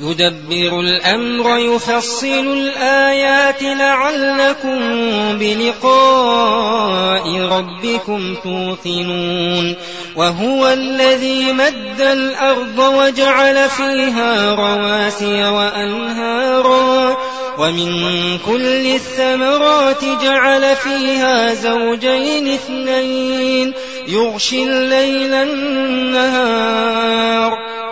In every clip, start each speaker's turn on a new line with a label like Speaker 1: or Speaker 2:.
Speaker 1: يدبر الأمر يفصل الآيات لعلكم بلقاء ربكم توقنون. وهو الذي مد الأرض وجعل فيها رواسي وأنهارا. ومن كل الثمرات جعل فيها زوجين اثنين يغشي الليل النهار.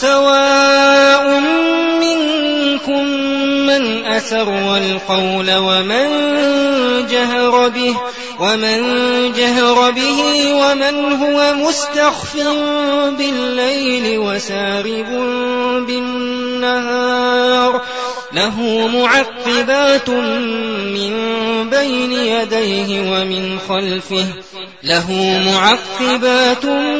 Speaker 1: سواء منكم من أسر القول ومن جهر به ومن جهر به ومن هو مستخف بالليل وسارب بالنهار له معقبات من بين يديه ومن خلفه له معقبات من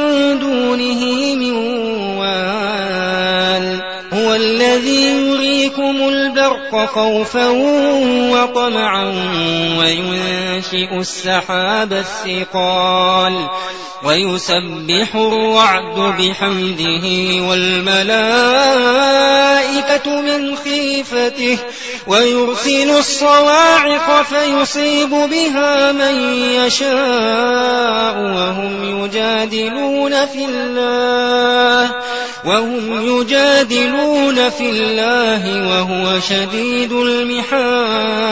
Speaker 1: البرق خوفا وطمعا وينشئ السحاب الثقال ويسبح الرعد بحمده والملائكة من خيفته ويرسل الصواعق فيصيب بها من يشاء وهم يجادلون في الله وهم يجادلون في الله وهو شديد المحال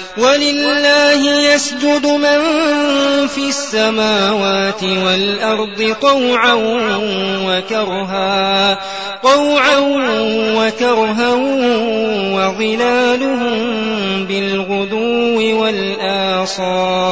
Speaker 1: ولله يسجد من في السماوات والأرض طوعا وكرها طوعا وكرها وظلالهم بالغدو والآصال.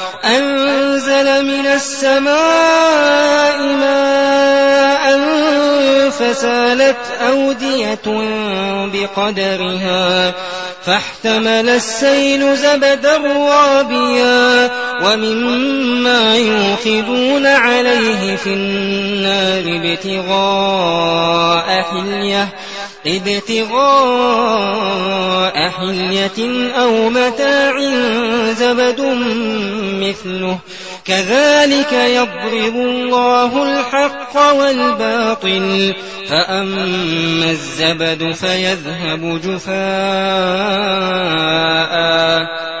Speaker 1: أنزل من السماء ماء فسالت أودية بقدرها فاحتمل السيل زبدا رابيا ومما يوقدون عليه في النار ابتغاء حليه ابتغاء حلية أو متاع زبد مثله. كذلك يضرب الله الحق والباطل. فأما الزبد فيذهب جفاءً.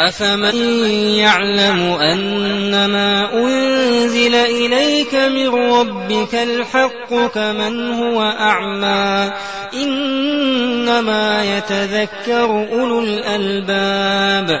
Speaker 1: أفمن يعلم أنما أنزل إليك من ربك الحق كمن هو أعمى إنما يتذكر أولو الألباب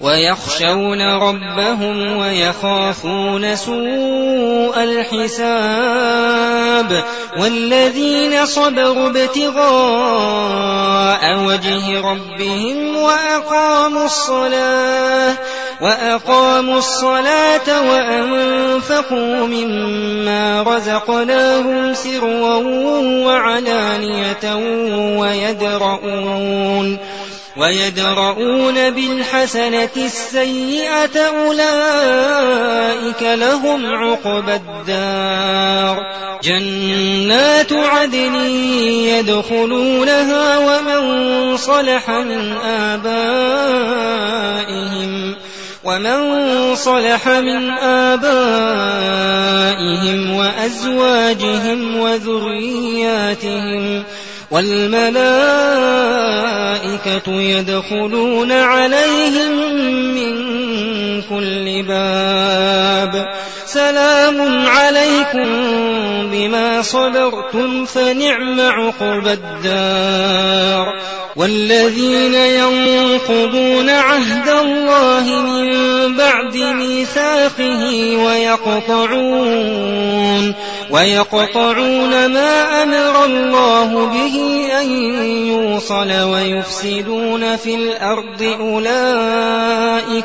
Speaker 1: ويخشون ربهم ويخافون سوء الحساب والذين صبروا ابتغاء وجه ربهم وأقاموا الصلاة وأقاموا الصلاة وأنفقوا مما رزقناهم سرا وعلانية ويدرؤون ويدرؤون بالحسنة السيئة أولئك لهم عقبى الدار. جنات عدن يدخلونها ومن صلح من آبائهم. ومن صلح من آبائهم وأزواجهم وذرياتهم والملائكة يدخلون عليهم من كل باب سلام عليكم بما صبرتم فنعم عقبى الدار. والذين ينقضون عهد الله من بعد ميثاقه ويقطعون ويقطعون ما أمر الله به أن يوصل ويفسدون في الأرض أولئك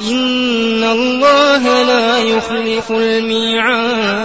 Speaker 1: إن الله لا يخلف الميعاد.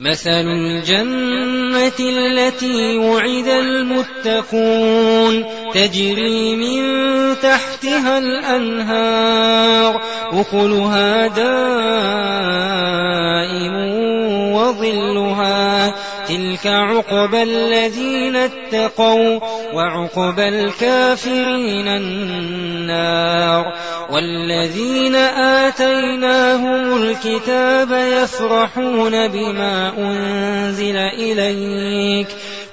Speaker 1: مثل الجنة التي وعد المتقون تجري من تحتها الأنهار أكلها دائم وظلها تلك عقبى الذين اتقوا وعقبى الكافرين النار والذين آتيناهم الكتاب يفرحون بما أنزل إليك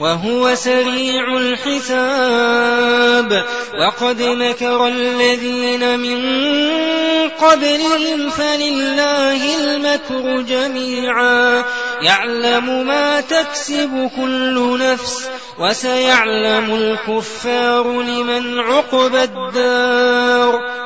Speaker 1: وهو سريع الحساب. وقد مكر الذين من قبلهم فلله المكر جميعا. يعلم ما تكسب كل نفس وسيعلم الكفار لمن عقب الدار.